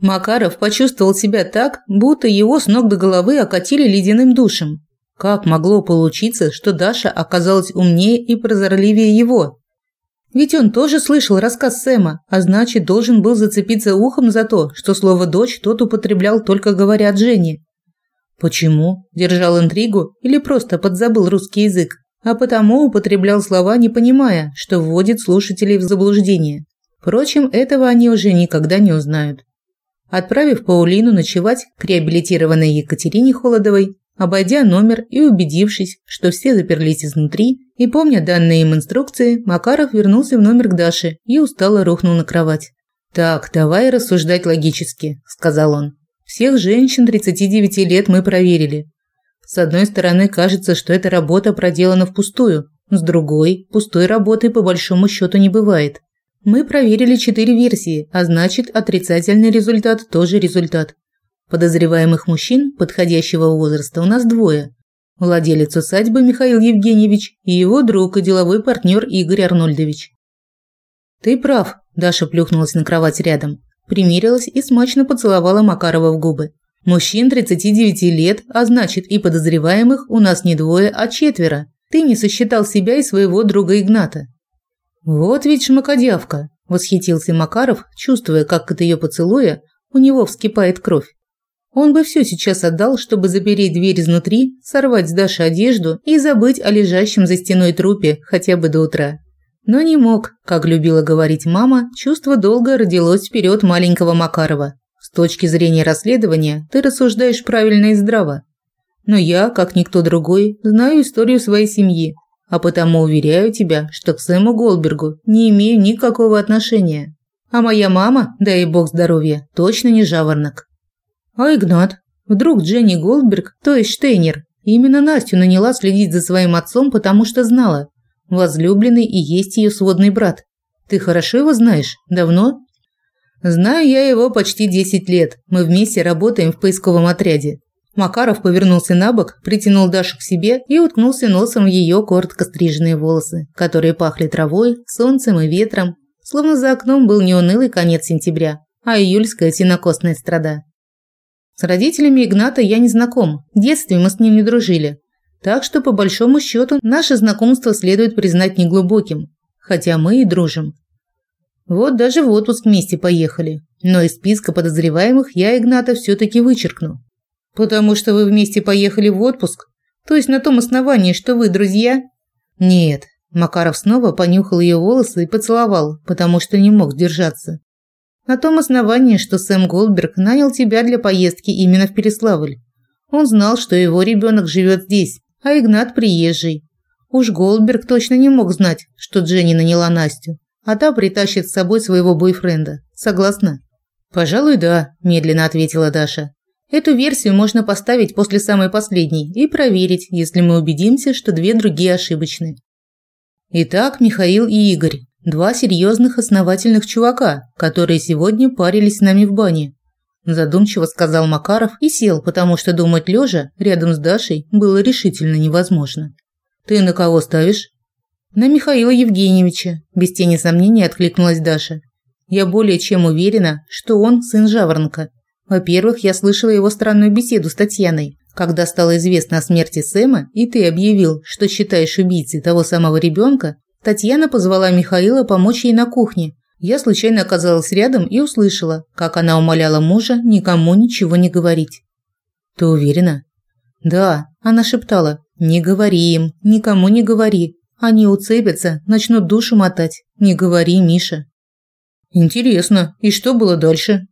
Макаров почувствовал себя так, будто его с ног до головы окатили ледяным душем. Как могло получиться, что Даша оказалась умнее и прозорливее его? Ведь он тоже слышал рассказ Сэма, а значит, должен был зацепиться ухом за то, что слово «дочь» тот употреблял только говоря о Жене. Почему? Держал интригу или просто подзабыл русский язык, а потому употреблял слова, не понимая, что вводит слушателей в заблуждение. Впрочем, этого они уже никогда не узнают. Отправив Паулину ночевать к реабилитированной Екатерине Холодовой, обойдя номер и убедившись, что все заперлись изнутри, и помня данные им инструкции, Макаров вернулся в номер к Даше и устало рухнул на кровать. «Так, давай рассуждать логически», – сказал он. «Всех женщин 39 лет мы проверили. С одной стороны, кажется, что эта работа проделана впустую, с другой, пустой работы по большому счету не бывает. Мы проверили четыре версии, а значит, отрицательный результат тоже результат. Подозреваемых мужчин подходящего возраста у нас двое. Владелец усадьбы Михаил Евгеньевич и его друг и деловой партнер Игорь Арнольдович. Ты прав, Даша плюхнулась на кровать рядом, примирилась и смачно поцеловала Макарова в губы. Мужчин 39 лет, а значит и подозреваемых у нас не двое, а четверо. Ты не сосчитал себя и своего друга Игната. «Вот ведь шмакодявка!» – восхитился Макаров, чувствуя, как от ее поцелуя у него вскипает кровь. Он бы все сейчас отдал, чтобы запереть дверь изнутри, сорвать с Даши одежду и забыть о лежащем за стеной трупе хотя бы до утра. Но не мог, как любила говорить мама, чувство долга родилось вперед маленького Макарова. С точки зрения расследования ты рассуждаешь правильно и здраво. Но я, как никто другой, знаю историю своей семьи а потому уверяю тебя, что к Сэму Голдбергу не имею никакого отношения. А моя мама, дай ей бог здоровья, точно не жаворонок. А Игнат? Вдруг Дженни Голдберг, то есть Штейнер, именно Настю наняла следить за своим отцом, потому что знала. Возлюбленный и есть ее сводный брат. Ты хорошо его знаешь? Давно? Знаю я его почти 10 лет. Мы вместе работаем в поисковом отряде. Макаров повернулся на бок, притянул Дашу к себе и уткнулся носом в ее коротко стриженные волосы, которые пахли травой, солнцем и ветром, словно за окном был не унылый конец сентября, а июльская сенокосная страда. С родителями Игната я не знаком, в детстве мы с ним не дружили. Так что, по большому счету, наше знакомство следует признать неглубоким, хотя мы и дружим. Вот даже в отпуск вместе поехали, но из списка подозреваемых я Игната все-таки вычеркну. Потому что вы вместе поехали в отпуск? То есть на том основании, что вы друзья? Нет. Макаров снова понюхал ее волосы и поцеловал, потому что не мог сдержаться. На том основании, что Сэм Голдберг нанял тебя для поездки именно в Переславль. Он знал, что его ребенок живет здесь, а Игнат приезжий. Уж Голдберг точно не мог знать, что Дженни наняла Настю, а та притащит с собой своего бойфренда. Согласна? Пожалуй, да, медленно ответила Даша. Эту версию можно поставить после самой последней и проверить, если мы убедимся, что две другие ошибочны. Итак, Михаил и Игорь – два серьезных основательных чувака, которые сегодня парились с нами в бане. Задумчиво сказал Макаров и сел, потому что думать лежа рядом с Дашей было решительно невозможно. «Ты на кого ставишь?» «На Михаила Евгеньевича», – без тени сомнения откликнулась Даша. «Я более чем уверена, что он сын Жаворонка – во-первых, я слышала его странную беседу с Татьяной, когда стало известно о смерти Сэма, и ты объявил, что считаешь убийцей того самого ребенка, Татьяна позвала Михаила помочь ей на кухне. Я случайно оказалась рядом и услышала, как она умоляла мужа никому ничего не говорить. Ты уверена? Да, она шептала: "Не говори им, никому не говори. Они уцепятся, начнут душу мотать. Не говори, Миша". Интересно, и что было дальше?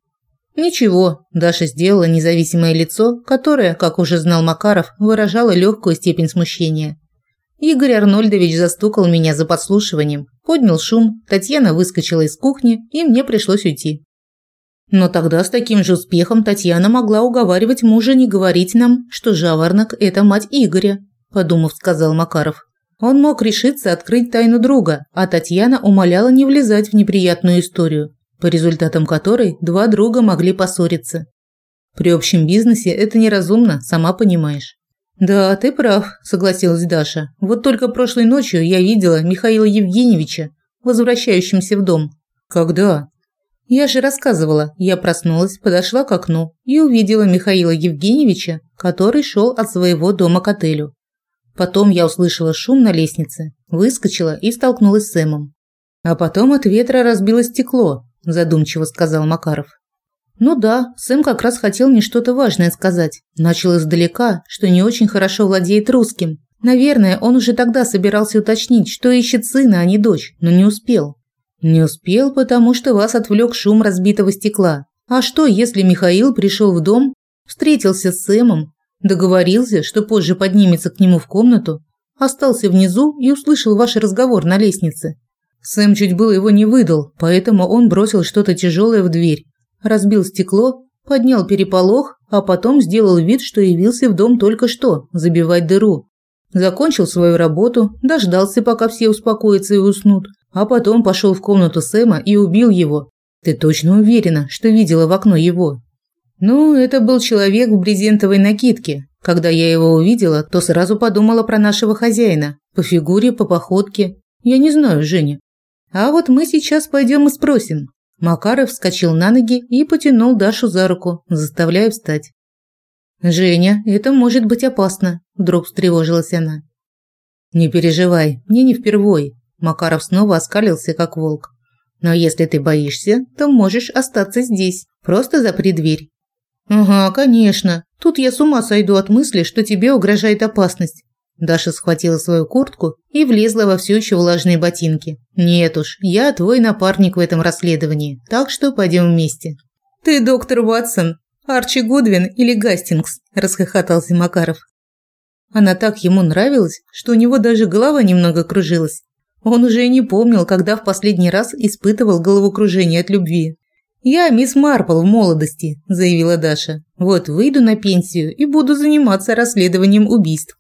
Ничего, Даша сделала независимое лицо, которое, как уже знал Макаров, выражало легкую степень смущения. Игорь Арнольдович застукал меня за подслушиванием, поднял шум, Татьяна выскочила из кухни, и мне пришлось уйти. Но тогда с таким же успехом Татьяна могла уговаривать мужа не говорить нам, что Жаворонок – это мать Игоря, подумав, сказал Макаров. Он мог решиться открыть тайну друга, а Татьяна умоляла не влезать в неприятную историю по результатам которой два друга могли поссориться. При общем бизнесе это неразумно, сама понимаешь. Да, ты прав, согласилась Даша. Вот только прошлой ночью я видела Михаила Евгеньевича, возвращающимся в дом. Когда? Я же рассказывала. Я проснулась, подошла к окну и увидела Михаила Евгеньевича, который шел от своего дома к отелю. Потом я услышала шум на лестнице, выскочила и столкнулась с Сэмом. А потом от ветра разбило стекло, задумчиво сказал Макаров. Ну да, Сэм как раз хотел мне что-то важное сказать. Начал издалека, что не очень хорошо владеет русским. Наверное, он уже тогда собирался уточнить, что ищет сына, а не дочь, но не успел. Не успел, потому что вас отвлек шум разбитого стекла. А что, если Михаил пришел в дом, встретился с Сэмом, договорился, что позже поднимется к нему в комнату, остался внизу и услышал ваш разговор на лестнице? Сэм чуть было его не выдал, поэтому он бросил что-то тяжелое в дверь, разбил стекло, поднял переполох, а потом сделал вид, что явился в дом только что, забивать дыру. Закончил свою работу, дождался, пока все успокоятся и уснут, а потом пошел в комнату Сэма и убил его. Ты точно уверена, что видела в окно его? Ну, это был человек в брезентовой накидке. Когда я его увидела, то сразу подумала про нашего хозяина. По фигуре, по походке. Я не знаю, Женя. А вот мы сейчас пойдем и спросим. Макаров вскочил на ноги и потянул Дашу за руку, заставляя встать. «Женя, это может быть опасно», – вдруг встревожилась она. «Не переживай, мне не впервой. Макаров снова оскалился, как волк. «Но если ты боишься, то можешь остаться здесь. Просто запри дверь». «Ага, конечно. Тут я с ума сойду от мысли, что тебе угрожает опасность». Даша схватила свою куртку и влезла во все еще влажные ботинки. «Нет уж, я твой напарник в этом расследовании, так что пойдем вместе». «Ты доктор Ватсон, Арчи Гудвин или Гастингс?» – расхохотался Макаров. Она так ему нравилась, что у него даже голова немного кружилась. Он уже и не помнил, когда в последний раз испытывал головокружение от любви. «Я мисс Марпл в молодости», – заявила Даша. «Вот выйду на пенсию и буду заниматься расследованием убийств».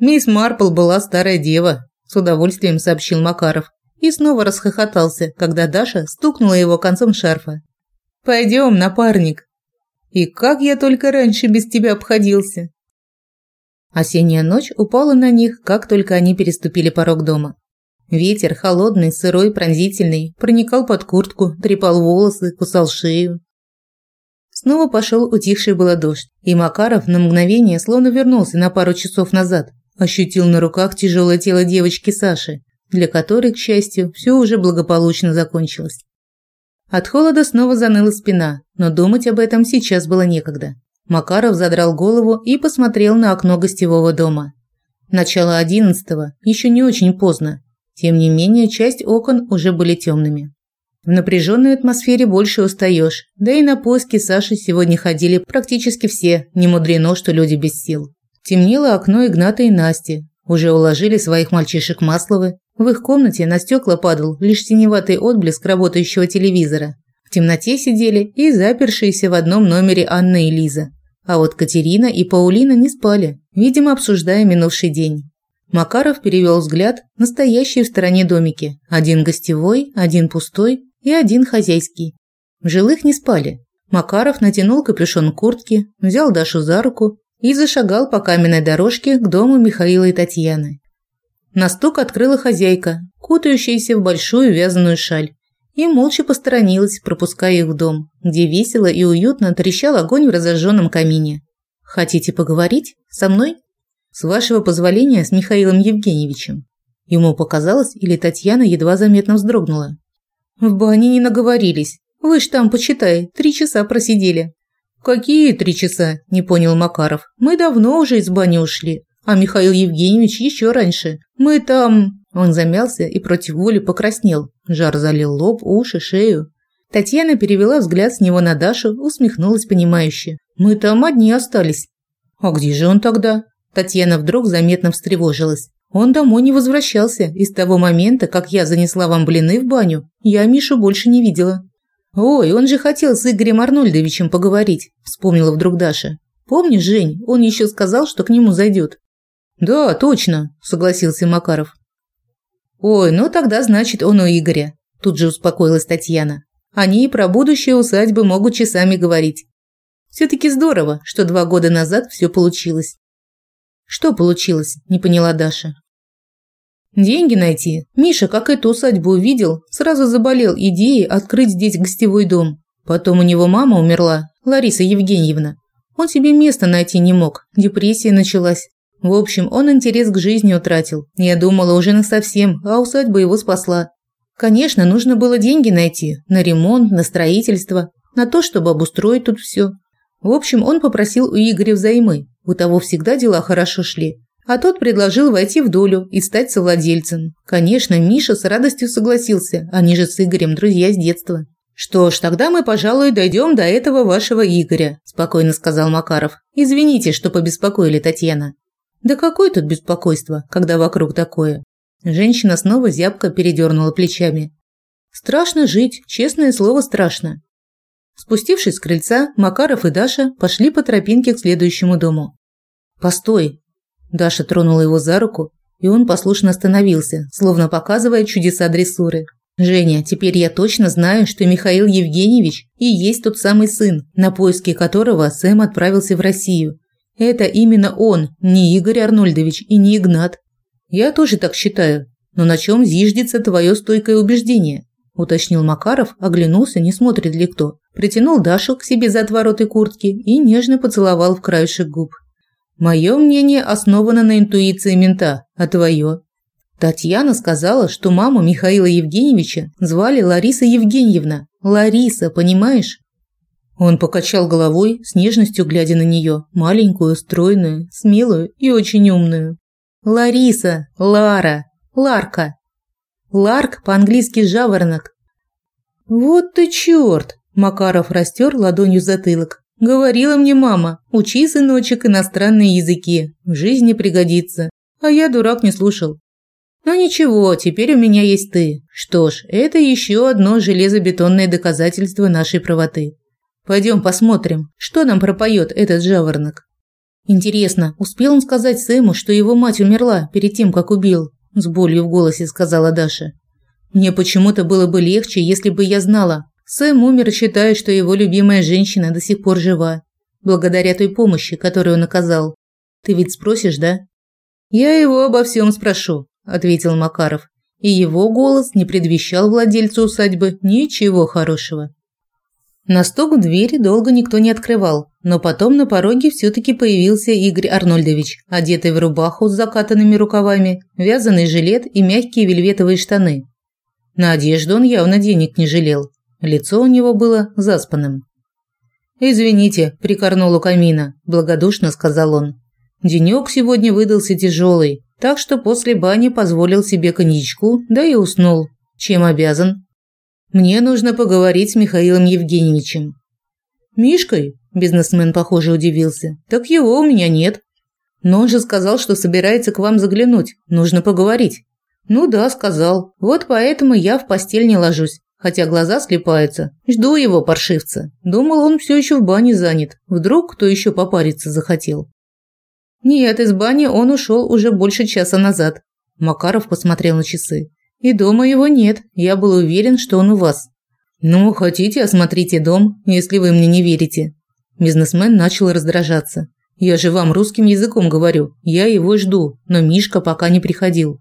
«Мисс Марпл была старая дева», – с удовольствием сообщил Макаров. И снова расхохотался, когда Даша стукнула его концом шарфа. «Пойдем, напарник». «И как я только раньше без тебя обходился?» Осенняя ночь упала на них, как только они переступили порог дома. Ветер, холодный, сырой, пронзительный, проникал под куртку, трепал волосы, кусал шею. Снова пошел утихший было дождь, и Макаров на мгновение словно вернулся на пару часов назад, ощутил на руках тяжелое тело девочки Саши, для которой, к счастью, все уже благополучно закончилось. От холода снова заныла спина, но думать об этом сейчас было некогда. Макаров задрал голову и посмотрел на окно гостевого дома. Начало одиннадцатого, еще не очень поздно, тем не менее, часть окон уже были темными. В напряженной атмосфере больше устаешь, да и на поиски Саши сегодня ходили практически все, не мудрено, что люди без сил. Темнело окно Игната и Насти. Уже уложили своих мальчишек Масловы. В их комнате на стекла падал лишь синеватый отблеск работающего телевизора. В темноте сидели и запершиеся в одном номере Анна и Лиза. А вот Катерина и Паулина не спали, видимо, обсуждая минувший день. Макаров перевел взгляд на стоящие в стороне домики. Один гостевой, один пустой и один хозяйский. В жилых не спали. Макаров натянул капюшон куртки, взял Дашу за руку и зашагал по каменной дорожке к дому Михаила и Татьяны. На стук открыла хозяйка, кутающаяся в большую вязаную шаль, и молча посторонилась, пропуская их в дом, где весело и уютно трещал огонь в разожженном камине. «Хотите поговорить? Со мной?» С вашего позволения, с Михаилом Евгеньевичем. Ему показалось, или Татьяна едва заметно вздрогнула. В бане не наговорились. Вы ж там, почитай, три часа просидели. Какие три часа? Не понял Макаров. Мы давно уже из бани ушли. А Михаил Евгеньевич еще раньше. Мы там... Он замялся и против воли покраснел. Жар залил лоб, уши, шею. Татьяна перевела взгляд с него на Дашу, усмехнулась понимающе. «Мы там одни остались». «А где же он тогда?» Татьяна вдруг заметно встревожилась. Он домой не возвращался, и с того момента, как я занесла вам блины в баню, я Мишу больше не видела. Ой, он же хотел с Игорем Арнольдовичем поговорить, вспомнила вдруг Даша. Помнишь, Жень, он еще сказал, что к нему зайдет. Да, точно, согласился Макаров. Ой, ну тогда значит он у Игоря, тут же успокоилась Татьяна. Они и про будущее усадьбы могут часами говорить. Все-таки здорово, что два года назад все получилось. Что получилось? Не поняла Даша. Деньги найти. Миша, как эту усадьбу увидел, сразу заболел идеей открыть здесь гостевой дом. Потом у него мама умерла, Лариса Евгеньевна. Он себе место найти не мог, депрессия началась. В общем, он интерес к жизни утратил. Я думала уже на совсем, а усадьба его спасла. Конечно, нужно было деньги найти на ремонт, на строительство, на то, чтобы обустроить тут все. В общем, он попросил у Игоря взаймы. У того всегда дела хорошо шли. А тот предложил войти в долю и стать совладельцем. Конечно, Миша с радостью согласился, они же с Игорем друзья с детства. «Что ж, тогда мы, пожалуй, дойдем до этого вашего Игоря», – спокойно сказал Макаров. «Извините, что побеспокоили Татьяна». «Да какое тут беспокойство, когда вокруг такое?» Женщина снова зябко передернула плечами. «Страшно жить, честное слово, страшно». Спустившись с крыльца, Макаров и Даша пошли по тропинке к следующему дому. «Постой!» Даша тронула его за руку, и он послушно остановился, словно показывая чудеса дрессуры. «Женя, теперь я точно знаю, что Михаил Евгеньевич и есть тот самый сын, на поиски которого Сэм отправился в Россию. Это именно он, не Игорь Арнольдович и не Игнат. Я тоже так считаю. Но на чем зиждется твое стойкое убеждение? уточнил Макаров, оглянулся, не смотрит ли кто. Притянул Дашу к себе за отвороты куртки и нежно поцеловал в краешек губ. Мое мнение основано на интуиции мента, а твое? Татьяна сказала, что маму Михаила Евгеньевича звали Лариса Евгеньевна. Лариса, понимаешь? Он покачал головой, с нежностью глядя на нее, маленькую, стройную, смелую и очень умную. Лариса, Лара, Ларка. Ларк по-английски жаворонок. Вот ты чёрт! Макаров растер ладонью затылок. Говорила мне мама, учи, сыночек, иностранные языки, в жизни пригодится. А я, дурак, не слушал. Но ну ничего, теперь у меня есть ты. Что ж, это еще одно железобетонное доказательство нашей правоты. Пойдем посмотрим, что нам пропоет этот жаворонок. Интересно, успел он сказать Сэму, что его мать умерла перед тем, как убил? С болью в голосе сказала Даша. Мне почему-то было бы легче, если бы я знала. Сэм умер, считая, что его любимая женщина до сих пор жива, благодаря той помощи, которую он оказал. Ты ведь спросишь, да? Я его обо всем спрошу, ответил Макаров, и его голос не предвещал владельцу усадьбы ничего хорошего. На стук в двери долго никто не открывал, но потом на пороге все-таки появился Игорь Арнольдович, одетый в рубаху с закатанными рукавами, вязаный жилет и мягкие вельветовые штаны. На одежду он явно денег не жалел. Лицо у него было заспанным. «Извините, прикорнул у камина», – благодушно сказал он. «Денек сегодня выдался тяжелый, так что после бани позволил себе коньячку, да и уснул. Чем обязан?» Мне нужно поговорить с Михаилом Евгеньевичем. Мишкой? Бизнесмен, похоже, удивился. Так его у меня нет. Но он же сказал, что собирается к вам заглянуть. Нужно поговорить. Ну да, сказал. Вот поэтому я в постель не ложусь, хотя глаза слепаются. Жду его, паршивца. Думал, он все еще в бане занят. Вдруг кто еще попариться захотел. Нет, из бани он ушел уже больше часа назад. Макаров посмотрел на часы. И дома его нет. Я был уверен, что он у вас. Ну, хотите, осмотрите дом, если вы мне не верите. Бизнесмен начал раздражаться. Я же вам русским языком говорю. Я его жду, но Мишка пока не приходил.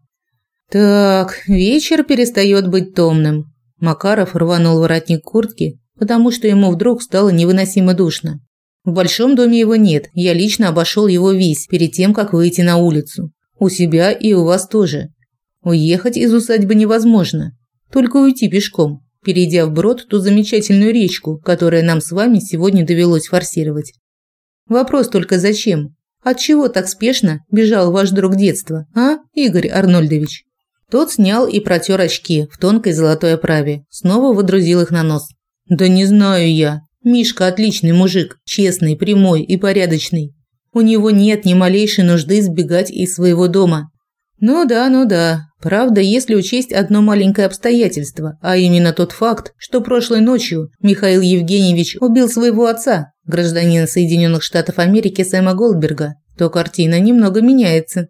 Так, вечер перестает быть томным. Макаров рванул воротник куртки, потому что ему вдруг стало невыносимо душно. В большом доме его нет. Я лично обошел его весь перед тем, как выйти на улицу. У себя и у вас тоже. Уехать из усадьбы невозможно, только уйти пешком, перейдя вброд ту замечательную речку, которую нам с вами сегодня довелось форсировать. Вопрос только зачем? От чего так спешно бежал ваш друг детства, а, Игорь Арнольдович? Тот снял и протер очки в тонкой золотой оправе, снова водрузил их на нос. Да не знаю я. Мишка отличный мужик, честный, прямой и порядочный. У него нет ни малейшей нужды сбегать из своего дома. Ну да, ну да. Правда, если учесть одно маленькое обстоятельство, а именно тот факт, что прошлой ночью Михаил Евгеньевич убил своего отца, гражданина Соединенных Штатов Америки Сэма Голдберга, то картина немного меняется.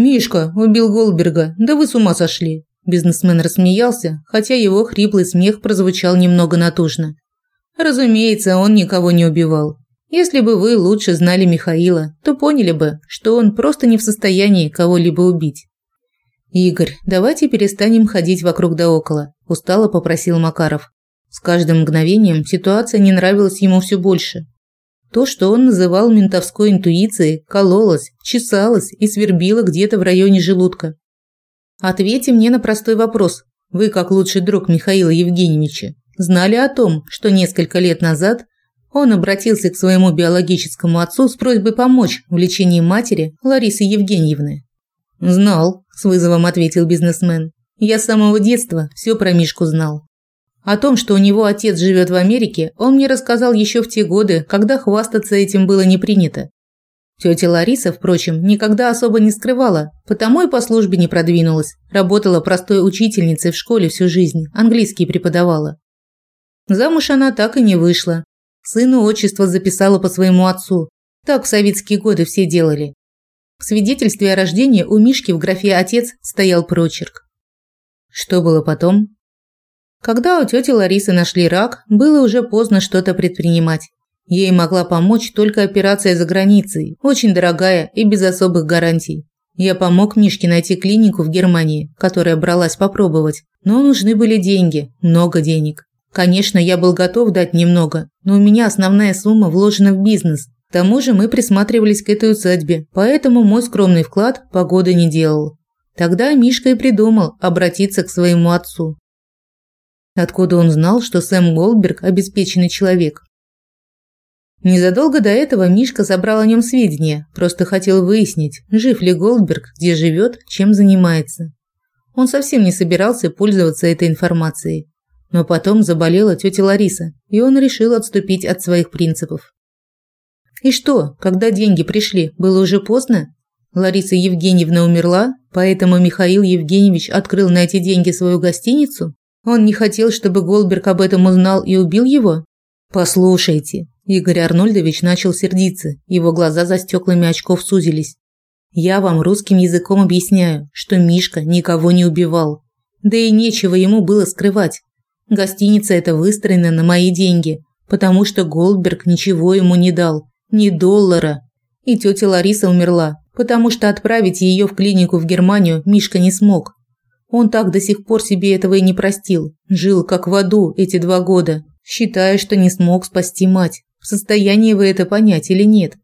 Мишка убил Голдберга. Да вы с ума сошли. Бизнесмен рассмеялся, хотя его хриплый смех прозвучал немного натужно. Разумеется, он никого не убивал. Если бы вы лучше знали Михаила, то поняли бы, что он просто не в состоянии кого-либо убить. Игорь, давайте перестанем ходить вокруг да около, устало попросил Макаров. С каждым мгновением ситуация не нравилась ему все больше. То, что он называл ментовской интуицией, кололось, чесалось и свербило где-то в районе желудка. Ответьте мне на простой вопрос. Вы, как лучший друг Михаила Евгеньевича, знали о том, что несколько лет назад он обратился к своему биологическому отцу с просьбой помочь в лечении матери Ларисы Евгеньевны? Знал, с вызовом ответил бизнесмен. Я с самого детства все про Мишку знал. О том, что у него отец живет в Америке, он мне рассказал еще в те годы, когда хвастаться этим было не принято. Тетя Лариса, впрочем, никогда особо не скрывала, потому и по службе не продвинулась. Работала простой учительницей в школе всю жизнь, английский преподавала. Замуж она так и не вышла. Сыну отчество записала по своему отцу. Так в советские годы все делали. В свидетельстве о рождении у Мишки в графе «отец» стоял прочерк. Что было потом? Когда у тети Ларисы нашли рак, было уже поздно что-то предпринимать. Ей могла помочь только операция за границей, очень дорогая и без особых гарантий. Я помог Мишке найти клинику в Германии, которая бралась попробовать, но нужны были деньги, много денег. Конечно, я был готов дать немного, но у меня основная сумма вложена в бизнес, к тому же мы присматривались к этой усадьбе, поэтому мой скромный вклад погоды не делал. Тогда Мишка и придумал обратиться к своему отцу. Откуда он знал, что Сэм Голдберг обеспеченный человек? Незадолго до этого Мишка забрал о нем сведения, просто хотел выяснить, жив ли Голдберг, где живет, чем занимается. Он совсем не собирался пользоваться этой информацией. Но потом заболела тетя Лариса, и он решил отступить от своих принципов. И что, когда деньги пришли, было уже поздно? Лариса Евгеньевна умерла, поэтому Михаил Евгеньевич открыл на эти деньги свою гостиницу? Он не хотел, чтобы Голберг об этом узнал и убил его? Послушайте, Игорь Арнольдович начал сердиться, его глаза за стеклами очков сузились. Я вам русским языком объясняю, что Мишка никого не убивал. Да и нечего ему было скрывать. Гостиница эта выстроена на мои деньги, потому что Голдберг ничего ему не дал ни доллара. И тетя Лариса умерла, потому что отправить ее в клинику в Германию Мишка не смог. Он так до сих пор себе этого и не простил. Жил как в аду эти два года, считая, что не смог спасти мать. В состоянии вы это понять или нет?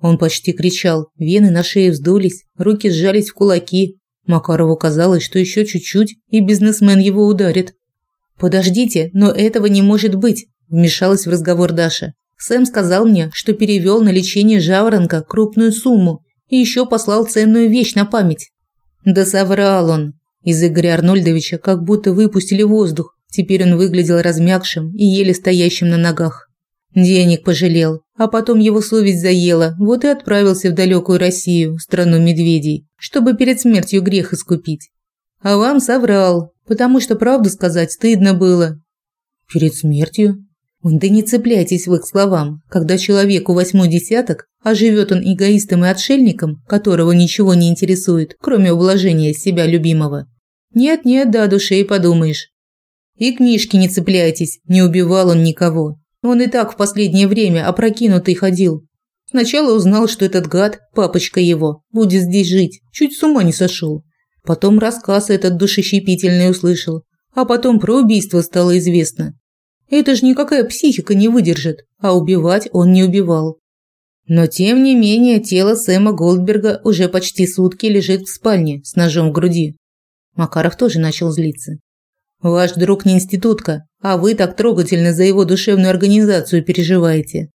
Он почти кричал, вены на шее вздулись, руки сжались в кулаки. Макарову казалось, что еще чуть-чуть, и бизнесмен его ударит. «Подождите, но этого не может быть», – вмешалась в разговор Даша. Сэм сказал мне, что перевел на лечение жаворонка крупную сумму и еще послал ценную вещь на память. Да соврал он. Из Игоря Арнольдовича как будто выпустили воздух. Теперь он выглядел размягшим и еле стоящим на ногах. Денег пожалел, а потом его совесть заела, вот и отправился в далекую Россию, страну медведей, чтобы перед смертью грех искупить. А вам соврал, потому что правду сказать стыдно было. Перед смертью? Да не цепляйтесь в их словам, когда человеку восьмой десяток, а живет он эгоистом и отшельником, которого ничего не интересует, кроме ублажения себя любимого. Нет-нет, да, душе и подумаешь. И книжки не цепляйтесь, не убивал он никого. Он и так в последнее время опрокинутый ходил. Сначала узнал, что этот гад, папочка его, будет здесь жить, чуть с ума не сошел. Потом рассказ этот душещипительный услышал, а потом про убийство стало известно. Это же никакая психика не выдержит, а убивать он не убивал. Но тем не менее тело Сэма Голдберга уже почти сутки лежит в спальне с ножом в груди. Макаров тоже начал злиться. Ваш друг не институтка, а вы так трогательно за его душевную организацию переживаете.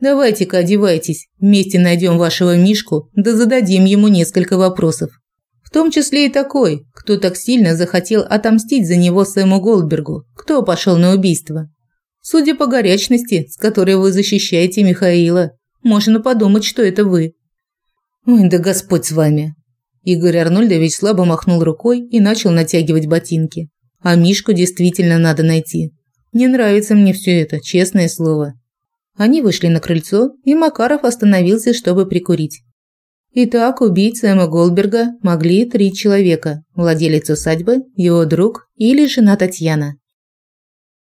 Давайте-ка одевайтесь, вместе найдем вашего Мишку, да зададим ему несколько вопросов. Том числе и такой, кто так сильно захотел отомстить за него Сэму Голдбергу, кто пошел на убийство. Судя по горячности, с которой вы защищаете Михаила, можно подумать, что это вы. Ой, да Господь с вами. Игорь Арнольдович слабо махнул рукой и начал натягивать ботинки. А Мишку действительно надо найти. Не нравится мне все это, честное слово. Они вышли на крыльцо, и Макаров остановился, чтобы прикурить. Итак, убить Сэма Голдберга могли три человека: владелец усадьбы, его друг или жена Татьяна.